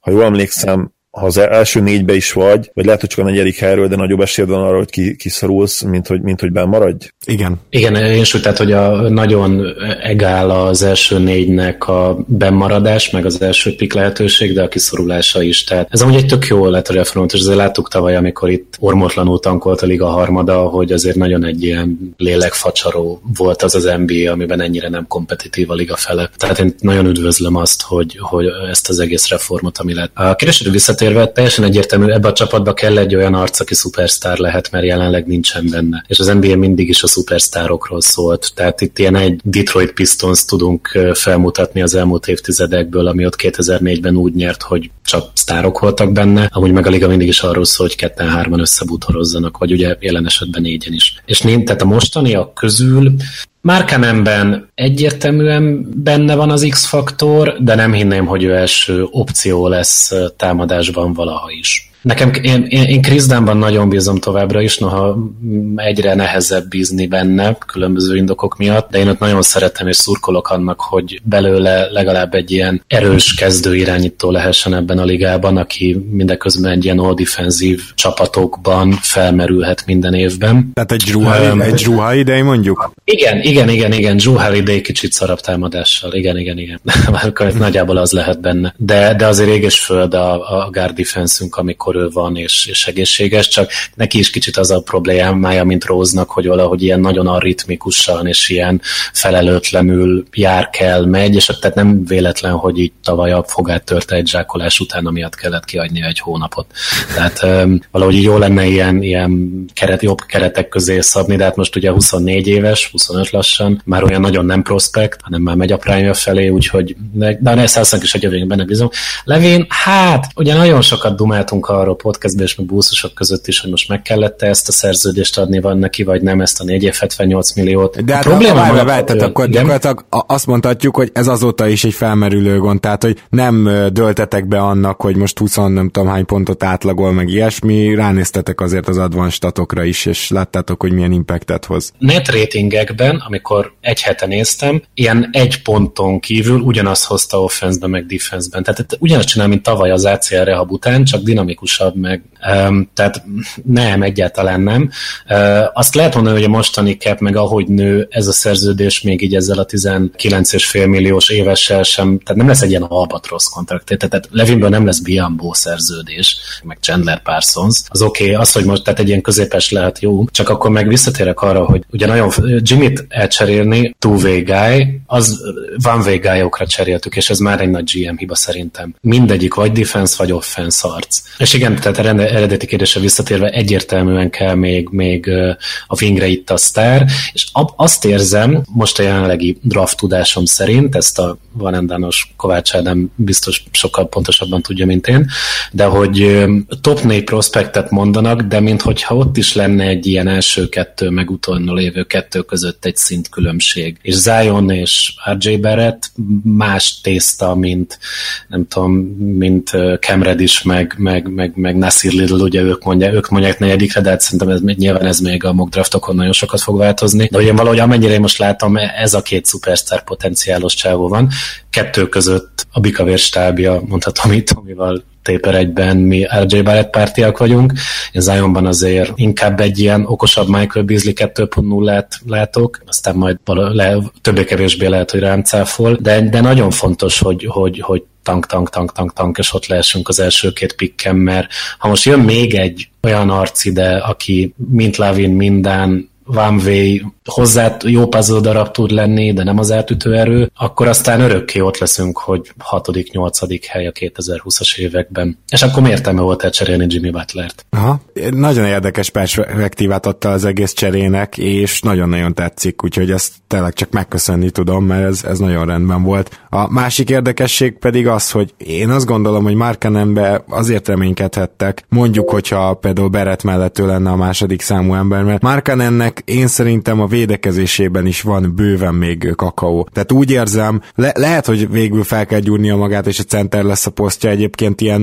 ha jól emlékszem, ha az első négybe is vagy, vagy lehet, hogy csak a negyedik helyről, de nagyobb esélyed van arra, hogy ki, kiszorulsz, mint hogy, mint hogy benn maradj? Igen. Igen, én is tehát, hogy a nagyon egál az első négynek a bennmaradás, meg az első pik lehetőség, de a kiszorulása is. Tehát ez amúgy egy tök jó lett a reformot, és azért láttuk tavaly, amikor itt ormotlanul tankolt a liga harmada, hogy azért nagyon egy ilyen lélekfacsaró volt az az NBA, amiben ennyire nem kompetitív a liga fele. Tehát én nagyon üdvözlöm azt, hogy, hogy ezt az egész reformot, ami lett. A kérdésre visszat visszatérve, teljesen egyértelmű, ebbe a csapatba kell egy olyan arc, aki szupersztár lehet, mert jelenleg nincsen benne. És az NBA mindig is a szupersztárokról szólt. Tehát itt ilyen egy Detroit Pistons tudunk felmutatni az elmúlt évtizedekből, ami ott 2004-ben úgy nyert, hogy csak sztárok voltak benne, amúgy meg a liga mindig is arról szól, hogy ketten-hárman összebútorozzanak, vagy ugye jelen esetben négyen is. És négy, tehát a mostaniak közül Márkanemben egyértelműen benne van az X-faktor, de nem hinném, hogy ő első opció lesz támadásban valaha is. Nekem, én, én, én Chris Dunnban nagyon bízom továbbra is, noha egyre nehezebb bízni benne, különböző indokok miatt, de én ott nagyon szeretem és szurkolok annak, hogy belőle legalább egy ilyen erős kezdő irányító lehessen ebben a ligában, aki mindeközben egy ilyen all defensív csapatokban felmerülhet minden évben. Tehát egy Drew, um, egy Drew Holiday mondjuk? Igen, igen, igen, igen, Drew Holiday kicsit szarabb támadással, igen, igen, igen. <laughs> Nagyjából az lehet benne. De, de azért éges föld a, a guard defense amikor ő van és, és egészséges, csak neki is kicsit az a problémája, mint Róznak, hogy valahogy ilyen nagyon arritmikusan és ilyen felelőtlenül jár kell, megy, és tehát nem véletlen, hogy így tavaly a fogát törte egy zsákolás után, amiatt kellett kiadni egy hónapot. Tehát um, valahogy jó lenne ilyen, ilyen keret, jobb keretek közé szabni, de hát most ugye 24 éves, 25 lassan, már olyan nagyon nem prospekt, hanem már megy a prime felé, úgyhogy de, de szállszak is a jövőn benne bizony. Levén, hát, ugye nagyon sokat dumáltunk arról podcastben és meg buszosok között is, hogy most meg kellett ezt a szerződést adni van neki, vagy nem ezt a 478 milliót. De hát a probléma várj, várj, tehát akkor igen? gyakorlatilag azt mondhatjuk, hogy ez azóta is egy felmerülő gond, tehát hogy nem döltetek be annak, hogy most 20 nem tudom hány pontot átlagol, meg ilyesmi, ránéztetek azért az advanced statokra is, és láttátok, hogy milyen impactet hoz. Net ratingekben, amikor egy hete néztem, ilyen egy ponton kívül ugyanazt hozta offense meg defense-ben. Tehát ugyanazt csinál, mint tavaly az ACL rehab után, csak dinamikusabb, meg tehát nem, egyáltalán nem. Azt lehet mondani, hogy a mostani cap, meg ahogy nő ez a szerződés még így ezzel a 19,5 milliós évessel sem, tehát nem lesz egy ilyen albatrosz kontrakt, tehát Levinből nem lesz Biambó szerződés, meg Chandler Parsons. Az oké, okay, az, hogy most tehát egy ilyen középes lehet jó, csak akkor meg visszatérek arra, hogy ugye nagyon Jimmy-t elcserélni, two-way guy, az one-way guy cseréltük, és ez már egy nagy GM hiba szerintem. Mindegyik vagy defense, vagy offense arc. És igen, tehát eredeti kérdésre visszatérve egyértelműen kell még, még a Vingre itt a sztár, és azt érzem, most a jelenlegi draft tudásom szerint, ezt a Vanendános Kovács Ádám biztos sokkal pontosabban tudja, mint én, de hogy top 4 prospektet mondanak, de minthogyha ott is lenne egy ilyen első kettő, meg utolnó lévő kettő között egy szint különbség. És Zion és RJ Barrett más tészta, mint nem tudom, mint Cam Reddish, meg, meg, meg, meg Nasir Little, ugye ők mondják, ők mondják negyedikre, de hát szerintem ez, nyilván ez még a mock draftokon nagyon sokat fog változni. De ugye valahogy amennyire én most látom, ez a két szupersztár potenciálos csávó van. Kettő között a Bikavér stábja, mondhatom itt, amivel Taper egyben mi RJ Barrett pártiak vagyunk. Én Zionban azért inkább egy ilyen okosabb Michael Beasley 2.0-át látok, aztán majd le, többé-kevésbé lehet, hogy rám cáfol, de, de nagyon fontos, hogy, hogy, hogy tank, tank, tank, tank, tank, és ott lehessünk az első két pikkem, mert ha most jön még egy olyan arc ide, aki mint Lavin minden One Way hozzá jó puzzle darab tud lenni, de nem az átütő erő, akkor aztán örökké ott leszünk, hogy hatodik, nyolcadik hely a 2020-as években. És akkor miért nem volt elcserélni Jimmy Butlert? Aha. Nagyon érdekes perspektívát adta az egész cserének, és nagyon-nagyon tetszik, úgyhogy ezt tényleg csak megköszönni tudom, mert ez, ez nagyon rendben volt. A másik érdekesség pedig az, hogy én azt gondolom, hogy Markenenbe azért reménykedhettek, mondjuk, hogyha például Beret mellett lenne a második számú ember, mert Markenennek én szerintem a védekezésében is van bőven még kakaó. Tehát úgy érzem, le- lehet, hogy végül fel kell gyúrnia magát, és a center lesz a posztja egyébként ilyen,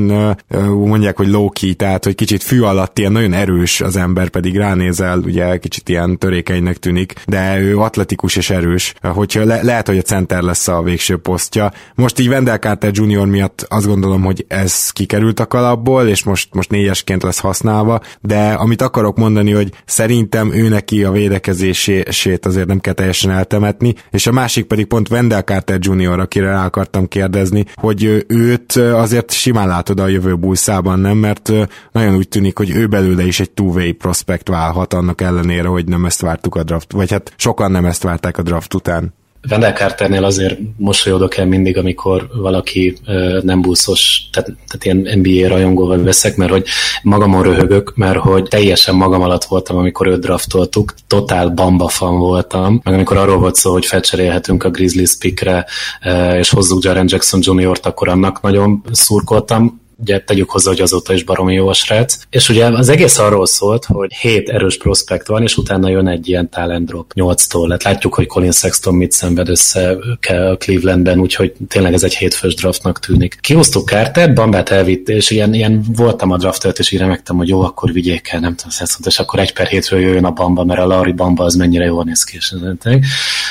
mondják, hogy low key, tehát hogy kicsit fű alatt ilyen nagyon erős az ember, pedig ránézel, ugye kicsit ilyen törékenynek tűnik, de ő atletikus és erős, hogyha le- lehet, hogy a center lesz a végső posztja. Most így Wendell Carter Jr. miatt azt gondolom, hogy ez kikerült a kalapból, és most, most négyesként lesz használva, de amit akarok mondani, hogy szerintem ő neki a védekezését azért nem kell teljesen eltemetni, és a másik pedig pont Wendell Carter Jr., akire rá akartam kérdezni, hogy őt azért simán látod a jövő buszában, nem? Mert nagyon úgy tűnik, hogy ő belőle is egy two-way prospect válhat annak ellenére, hogy nem ezt vártuk a draft, vagy hát sokan nem ezt várták a draft után. Wendell Carternél azért mosolyodok el mindig, amikor valaki nem buszos, tehát, tehát ilyen NBA rajongóval veszek, mert hogy magamon röhögök, mert hogy teljesen magam alatt voltam, amikor őt draftoltuk, totál bamba fan voltam, meg amikor arról volt szó, hogy felcserélhetünk a Grizzlies pickre, és hozzuk Jaren Jackson Jr.-t, akkor annak nagyon szurkoltam, ugye tegyük hozzá, hogy azóta is baromi jó a srác. És ugye az egész arról szólt, hogy hét erős prospekt van, és utána jön egy ilyen talent drop 8-tól. Hát látjuk, hogy Colin Sexton mit szenved össze a Clevelandben, úgyhogy tényleg ez egy hétfős draftnak tűnik. Kihoztuk Carter, Bambát elvitt, és ilyen, ilyen voltam a draftet, és így remektem, hogy jó, akkor vigyék el, nem tudom, Sexton, és akkor egy per hétről jöjjön a Bamba, mert a Larry Bamba az mennyire jól néz ki. És,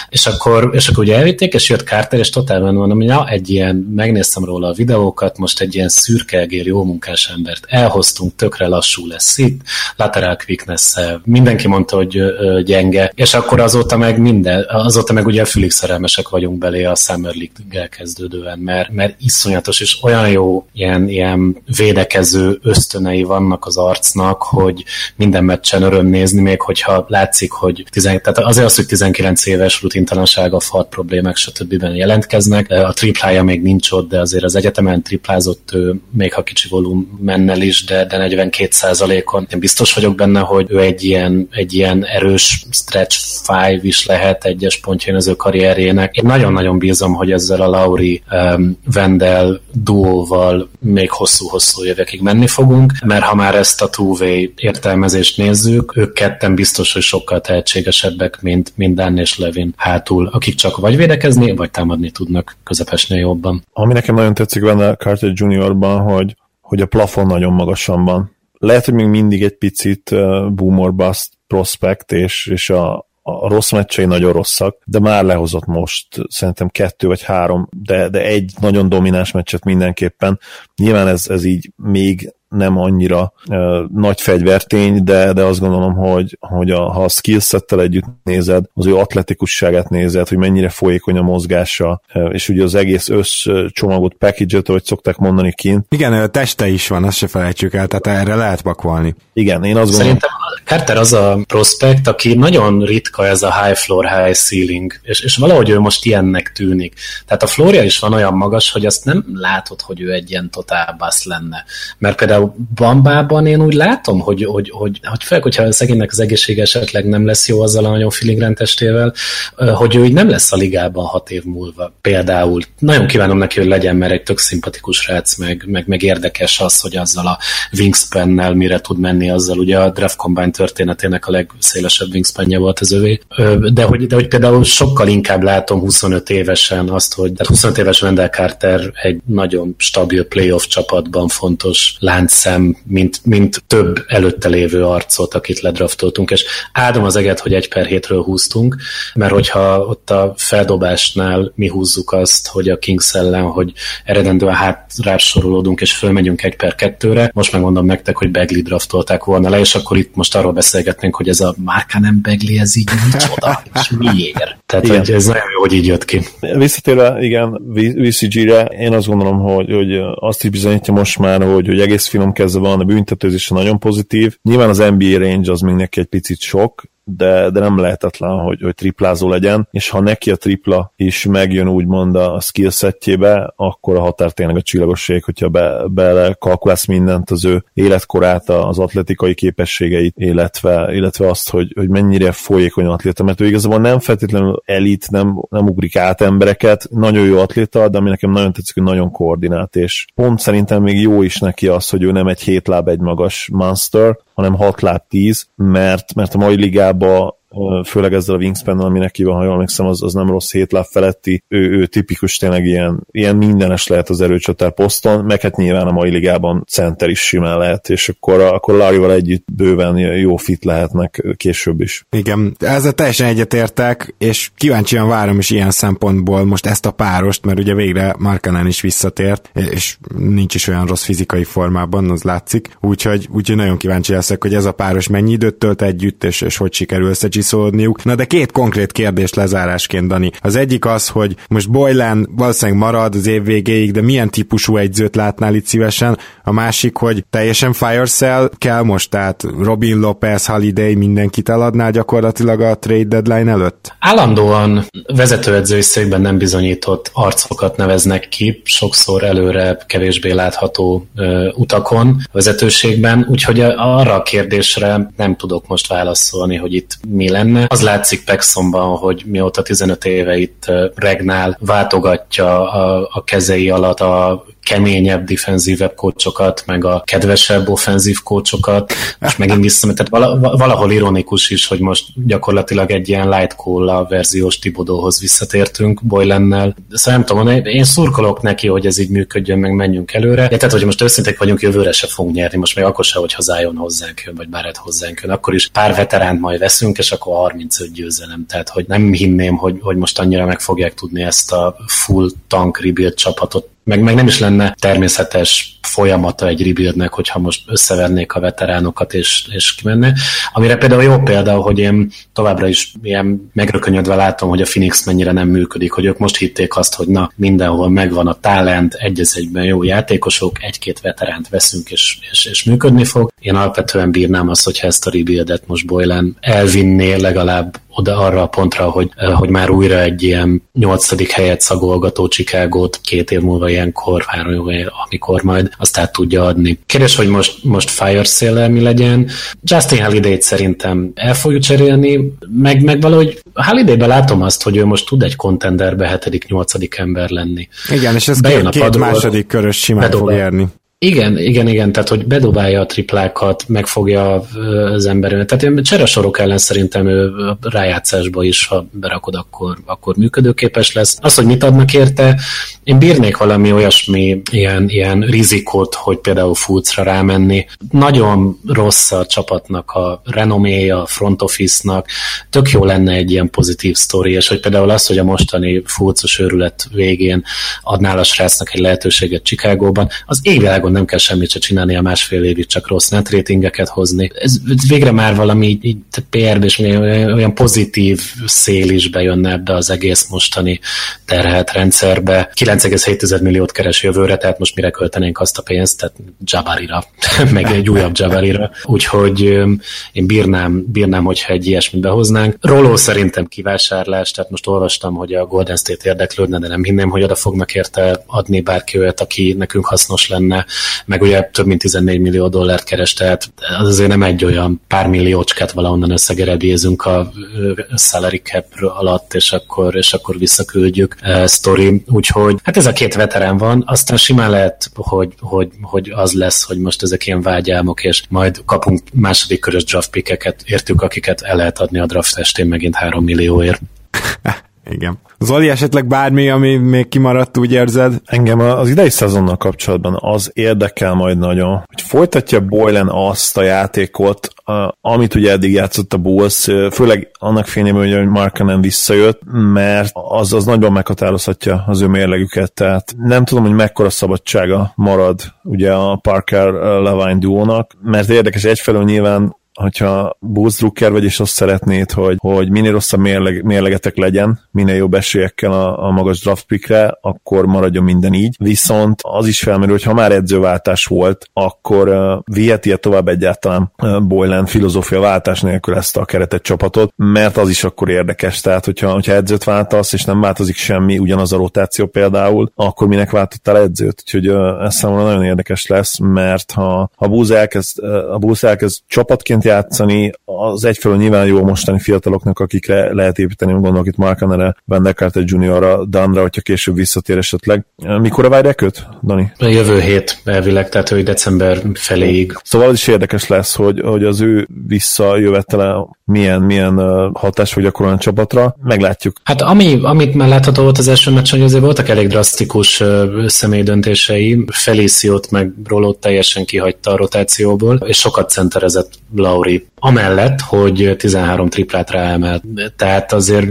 és akkor, és akkor ugye elvitték, és jött Carter, és totálban mondom, hogy na, egy ilyen, megnéztem róla a videókat, most egy ilyen szürkelgér, jó munkás elhoztunk, tökre lassú lesz itt, lateral quickness mindenki mondta, hogy gyenge, és akkor azóta meg minden, azóta meg ugye fülig szerelmesek vagyunk belé a Summer League-gel kezdődően, mert, mert iszonyatos, és olyan jó ilyen, ilyen védekező ösztönei vannak az arcnak, hogy minden meccsen öröm nézni, még hogyha látszik, hogy tizen, tehát azért az, hogy 19 éves rutintalansága, fart problémák, stb. jelentkeznek. A triplája még nincs ott, de azért az egyetemen triplázott ő, még ha kicsi volumennel is, de, de 42 on Én biztos vagyok benne, hogy ő egy ilyen, egy ilyen erős stretch five is lehet egyes pontjain az ő karrierjének. Én nagyon-nagyon bízom, hogy ezzel a Lauri um, Vendel duóval még hosszú-hosszú évekig menni fogunk, mert ha már ezt a two értelmezést nézzük, ők ketten biztos, hogy sokkal tehetségesebbek, mint, mint Dan és Levin hátul, akik csak vagy védekezni, vagy támadni tudnak közepesnél jobban. Ami nekem nagyon tetszik benne Carter Juniorban, hogy, hogy a plafon nagyon magasan van. Lehet, hogy még mindig egy picit boomer bust prospect, és, és a, a rossz meccsei nagyon rosszak, de már lehozott most szerintem kettő vagy három, de, de egy nagyon domináns meccset mindenképpen. Nyilván ez, ez így még nem annyira uh, nagy fegyvertény, de, de azt gondolom, hogy, hogy a, ha a skillsettel együtt nézed, az ő atletikusságát nézed, hogy mennyire folyékony a mozgása, uh, és ugye az egész összcsomagot, package-et, ahogy szokták mondani kint. Igen, a teste is van, azt se felejtsük el, tehát erre lehet pakolni. Igen, én azt gondolom... Szerintem Carter az a prospekt, aki nagyon ritka ez a high floor, high ceiling, és, és valahogy ő most ilyennek tűnik. Tehát a flória is van olyan magas, hogy azt nem látod, hogy ő egy ilyen totál lenne. Mert például Bambában én úgy látom, hogy, hogy, hogy, hogy főleg, hogyha a szegénynek az egészség esetleg nem lesz jó azzal a nagyon filigrán hogy ő így nem lesz a ligában hat év múlva például. Nagyon kívánom neki, hogy legyen, mert egy tök szimpatikus rác, meg, meg, meg érdekes az, hogy azzal a wingspannel mire tud menni azzal. Ugye a Draft Combine történetének a legszélesebb wingspanje volt az övé. De hogy, de hogy például sokkal inkább látom 25 évesen azt, hogy tehát 25 éves Wendell Carter egy nagyon stabil playoff csapatban fontos lánc szem, mint, mint több előtte lévő arcot, akit ledraftoltunk, és áldom az eget, hogy egy per hétről húztunk, mert hogyha ott a feldobásnál mi húzzuk azt, hogy a Kings ellen, hogy eredendően hátrás sorolódunk, és fölmegyünk egy per kettőre, most megmondom nektek, hogy Begley draftolták volna le, és akkor itt most arról beszélgetnénk, hogy ez a márka nem Begley, ez így micsoda, és miért? Tehát hogy ez nagyon jó, hogy így jött ki. Visszatérve, igen, VCG-re, én azt gondolom, hogy, hogy azt is bizonyítja most már, hogy, hogy egész finom kezdve van, a büntetőzése nagyon pozitív. Nyilván az NBA range az még neki egy picit sok, de, de nem lehetetlen, hogy, hogy triplázó legyen, és ha neki a tripla is megjön úgymond a skillsetjébe, akkor a határ tényleg a csillagosség, hogyha be, belekalkulálsz mindent, az ő életkorát, az atletikai képességeit, illetve, illetve azt, hogy, hogy mennyire folyékony atléta, mert ő igazából nem feltétlenül elit, nem, nem ugrik át embereket, nagyon jó atléta, de ami nekem nagyon tetszik, hogy nagyon koordinált, és pont szerintem még jó is neki az, hogy ő nem egy hét láb egy magas monster, hanem 6 láb 10, mert, mert a mai ligában 播。Főleg ezzel a wingspan ami neki van, ha jól emlékszem, az, az nem rossz hét láb feletti, ő, ő tipikus tényleg ilyen, ilyen mindenes lehet az erőcsatár poszton, meg hát nyilván a mai ligában center is simán lehet, és akkor, akkor Larryval együtt bőven jó fit lehetnek később is. Igen, ezzel teljesen egyetértek, és kíváncsian várom is ilyen szempontból most ezt a párost, mert ugye végre Markanen is visszatért, és nincs is olyan rossz fizikai formában, az látszik, úgyhogy, úgyhogy nagyon kíváncsi leszek, hogy ez a páros mennyi időt tölt együtt, és, és hogy sikerül összecsiszolódniuk. Na de két konkrét kérdés lezárásként, Dani. Az egyik az, hogy most Boylan valószínűleg marad az év végéig, de milyen típusú egyzőt látnál itt szívesen? A másik, hogy teljesen fire sell kell most, tehát Robin Lopez, Holiday, mindenkit eladnál gyakorlatilag a trade deadline előtt? Állandóan vezetőedzői székben nem bizonyított arcokat neveznek ki, sokszor előre kevésbé látható ö, utakon vezetőségben, úgyhogy arra a kérdésre nem tudok most válaszolni, hogy itt mi lenne. Az látszik Pexonban, hogy mióta 15 éve itt regnál, váltogatja a, a kezei alatt a keményebb, defenzívebb kócsokat, meg a kedvesebb offenzív kócsokat, és megint vissza, tehát valahol ironikus is, hogy most gyakorlatilag egy ilyen light cola verziós Tibodóhoz visszatértünk Boylennel. Szóval nem tudom, én szurkolok neki, hogy ez így működjön, meg menjünk előre. De tehát, hogy most őszinték vagyunk, jövőre se fogunk nyerni, most még akkor se, hogy Zion hozzánk jön, vagy Barrett hozzánk jön, akkor is pár veteránt majd veszünk, és akkor 35 győzelem. Tehát, hogy nem hinném, hogy, hogy most annyira meg fogják tudni ezt a full tank rebuild csapatot meg, meg nem is lenne természetes folyamata egy rebuildnek, hogyha most összevernék a veteránokat és, és kimenne. Amire például jó példa, hogy én továbbra is ilyen megrökönyödve látom, hogy a Phoenix mennyire nem működik, hogy ők most hitték azt, hogy na, mindenhol megvan a talent, egy egyben jó játékosok, egy-két veteránt veszünk és, és, és működni fog. Én alapvetően bírnám azt, hogyha ezt a rebuildet most Boylan elvinné legalább oda arra a pontra, hogy, eh, hogy már újra egy ilyen nyolcadik helyet szagolgató Csikágót két év múlva ilyenkor, három év, amikor majd azt át tudja adni. Kérdés, hogy most, most Fire sale mi legyen. Justin Halliday-t szerintem el fogjuk cserélni, meg, meg valahogy Halliday-ben látom azt, hogy ő most tud egy kontenderbe hetedik, nyolcadik ember lenni. Igen, és ez Bejön két, két második körös simán fog érni. Igen, igen, igen, tehát hogy bedobálja a triplákat, megfogja az ember. Tehát én cseresorok ellen szerintem ő rájátszásba is, ha berakod, akkor, akkor működőképes lesz. Az, hogy mit adnak érte, én bírnék valami olyasmi ilyen, ilyen rizikót, hogy például Fulcra rámenni. Nagyon rossz a csapatnak a renoméja, a front office-nak, tök jó lenne egy ilyen pozitív sztori, és hogy például az, hogy a mostani Fulcos őrület végén adnál a srácnak egy lehetőséget Csikágóban, az égvilágon világon nem kell semmit se csinálni a másfél évig, csak rossz net ratingeket hozni. Ez végre már valami így, így pr és olyan pozitív szél is bejönne ebbe az egész mostani terhelt rendszerbe. 9,7 milliót keres jövőre, tehát most mire költenénk azt a pénzt, tehát Jabarira, <laughs> meg egy újabb Jabarira. Úgyhogy én bírnám, bírnám, hogyha egy ilyesmit behoznánk. Roló szerintem kivásárlás, tehát most olvastam, hogy a Golden State érdeklődne, de nem hinném, hogy oda fognak érte adni bárki olyat, aki nekünk hasznos lenne meg ugye több mint 14 millió dollárt keres, tehát az azért nem egy olyan pár milliócskát valahonnan összegerebézünk a salary cap alatt, és akkor, és akkor visszaküldjük uh, story, úgyhogy hát ez a két veterán van, aztán simán lehet, hogy, hogy, hogy az lesz, hogy most ezek ilyen vágyálmok, és majd kapunk második körös draft pickeket, értük, akiket el lehet adni a draft estén megint 3 millióért. <laughs> Igen. Zoli, esetleg bármi, ami még kimaradt, úgy érzed? Engem az idei szezonnal kapcsolatban az érdekel majd nagyon, hogy folytatja Boylan azt a játékot, amit ugye eddig játszott a Bulls, főleg annak fényében, hogy Markanen visszajött, mert az, az nagyon meghatározhatja az ő mérlegüket, tehát nem tudom, hogy mekkora szabadsága marad ugye a Parker Levine duónak, mert érdekes egyfelől nyilván hogyha Drucker vagy, és azt szeretnéd, hogy, hogy minél rosszabb mérleg, mérlegetek legyen, minél jobb esélyekkel a, a magas draft pickre, akkor maradjon minden így. Viszont az is felmerül, hogy ha már edzőváltás volt, akkor uh, viheti -e tovább egyáltalán uh, Boylan filozófia váltás nélkül ezt a keretet csapatot, mert az is akkor érdekes. Tehát, hogyha, hogyha edzőt váltasz, és nem változik semmi, ugyanaz a rotáció például, akkor minek váltottál edzőt? Úgyhogy uh, ez számomra nagyon érdekes lesz, mert ha, ha Bulls elkezd, uh, a Bulls elkezd csapatként játszani, az egyfelől nyilván jó mostani fiataloknak, akikre lehet építeni, gondolok itt Markanere, Van Carter Juniorra, Danra, hogyha később visszatér esetleg. Mikor várják őt, Dani? A jövő hét elvileg, tehát hogy december feléig. Szóval az is érdekes lesz, hogy, hogy az ő visszajövetele milyen, milyen hatás fog gyakorolni a csapatra. Meglátjuk. Hát ami, amit már látható volt az első meccs, hogy azért voltak elég drasztikus személy döntései. Feliciot meg Rolót teljesen kihagyta a rotációból, és sokat centerezett Lauri. Amellett, hogy 13 triplát ráemelt. Tehát azért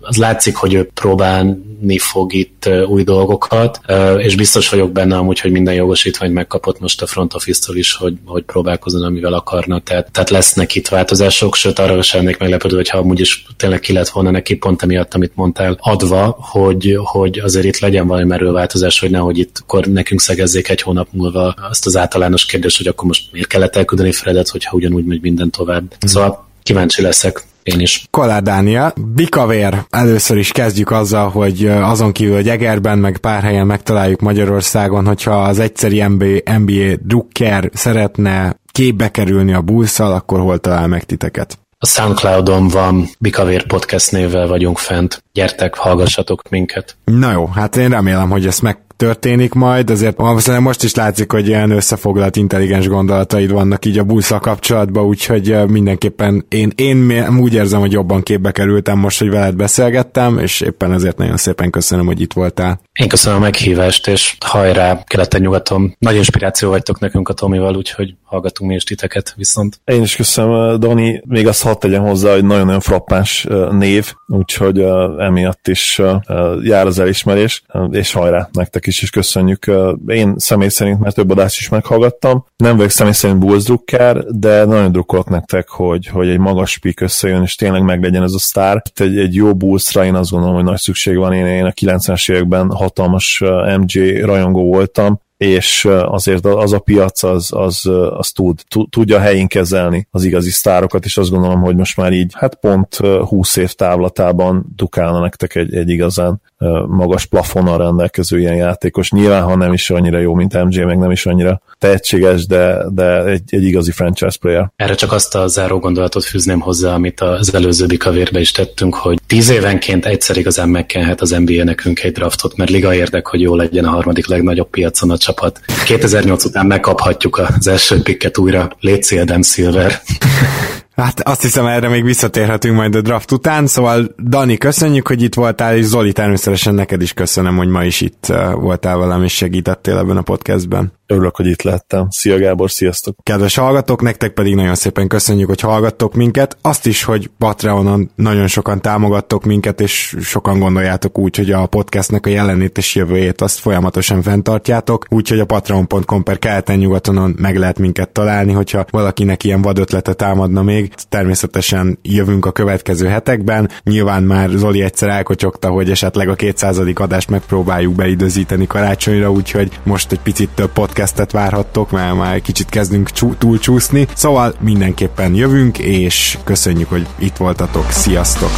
az látszik, hogy ő próbálni fog itt új dolgokat, és biztos vagyok benne amúgy, hogy minden jogosítványt megkapott most a front office-tól is, hogy, hogy próbálkozzon, amivel akarna. Tehát, tehát lesznek itt változások, sőt arra sem lennék meglepődő, hogyha amúgy is tényleg ki lett volna neki pont emiatt, amit mondtál, adva, hogy, hogy azért itt legyen valami merőváltozás, hogy nehogy itt akkor nekünk szegezzék egy hónap múlva azt az általános kérdést, hogy akkor most miért kellett elküldeni Fredet, hogyha ugyanúgy megy minden tovább. Mm. Szóval kíváncsi leszek én is. Kolá Dániel, Bikavér, először is kezdjük azzal, hogy azon kívül, hogy Egerben, meg pár helyen megtaláljuk Magyarországon, hogyha az egyszeri NBA, NBA drukker szeretne képbe kerülni a bullszal, akkor hol talál meg titeket? A Soundcloudon van, Bikavér Podcast névvel vagyunk fent. Gyertek, hallgassatok minket. Na jó, hát én remélem, hogy ezt meg történik majd, azért valószínűleg most is látszik, hogy ilyen összefoglalt intelligens gondolataid vannak így a buszal kapcsolatban, úgyhogy mindenképpen én, én úgy érzem, hogy jobban képbe kerültem most, hogy veled beszélgettem, és éppen ezért nagyon szépen köszönöm, hogy itt voltál. Én köszönöm a meghívást, és hajrá, keleten-nyugaton. Nagy inspiráció vagytok nekünk a Tomival, úgyhogy hallgatunk mi is titeket viszont. Én is köszönöm, Dani. Még azt hadd tegyem hozzá, hogy nagyon-nagyon frappáns név, úgyhogy emiatt is jár az elismerés, és hajrá, nektek is is köszönjük. Én személy szerint már több adást is meghallgattam. Nem vagyok személy szerint Bulls de nagyon drukkolok nektek, hogy, hogy egy magas pik összejön, és tényleg meglegyen ez a sztár. Egy, egy jó Bullsra én azt gondolom, hogy nagy szükség van. Én, én a 90-es években hatalmas MJ rajongó voltam, és azért az a piac az, az, az tud, tudja helyén kezelni az igazi sztárokat, és azt gondolom, hogy most már így, hát pont 20 év távlatában dukálna nektek egy, egy igazán magas plafonnal rendelkező ilyen játékos. Nyilván, ha nem is annyira jó, mint MJ, meg nem is annyira tehetséges, de, de egy, egy igazi franchise player. Erre csak azt a záró gondolatot fűzném hozzá, amit az előző kavérbe is tettünk, hogy tíz évenként egyszer igazán megkenhet az NBA nekünk egy draftot, mert liga érdek, hogy jó legyen a harmadik legnagyobb piacon a csapat. 2008 után megkaphatjuk az első pikket újra. Léci Adam Silver. Hát azt hiszem erre még visszatérhetünk majd a draft után, szóval Dani, köszönjük, hogy itt voltál, és Zoli természetesen neked is köszönöm, hogy ma is itt uh, voltál velem, és segítettél ebben a podcastben. Örülök, hogy itt lettem. Szia Gábor, sziasztok! Kedves hallgatók, nektek pedig nagyon szépen köszönjük, hogy hallgattok minket. Azt is, hogy Patreonon nagyon sokan támogattok minket, és sokan gondoljátok úgy, hogy a podcastnek a jelenét és jövőjét azt folyamatosan fenntartjátok, úgyhogy a patreon.com per keleten nyugatonon meg lehet minket találni, hogyha valakinek ilyen vadötlete támadna még. Természetesen jövünk a következő hetekben. Nyilván már Zoli egyszer elkocsogta, hogy esetleg a 200. adást megpróbáljuk beidőzíteni karácsonyra, úgyhogy most egy picit több podcast podcastet várhattok, mert már kicsit kezdünk csú- túlcsúszni. Szóval mindenképpen jövünk, és köszönjük, hogy itt voltatok. Sziasztok!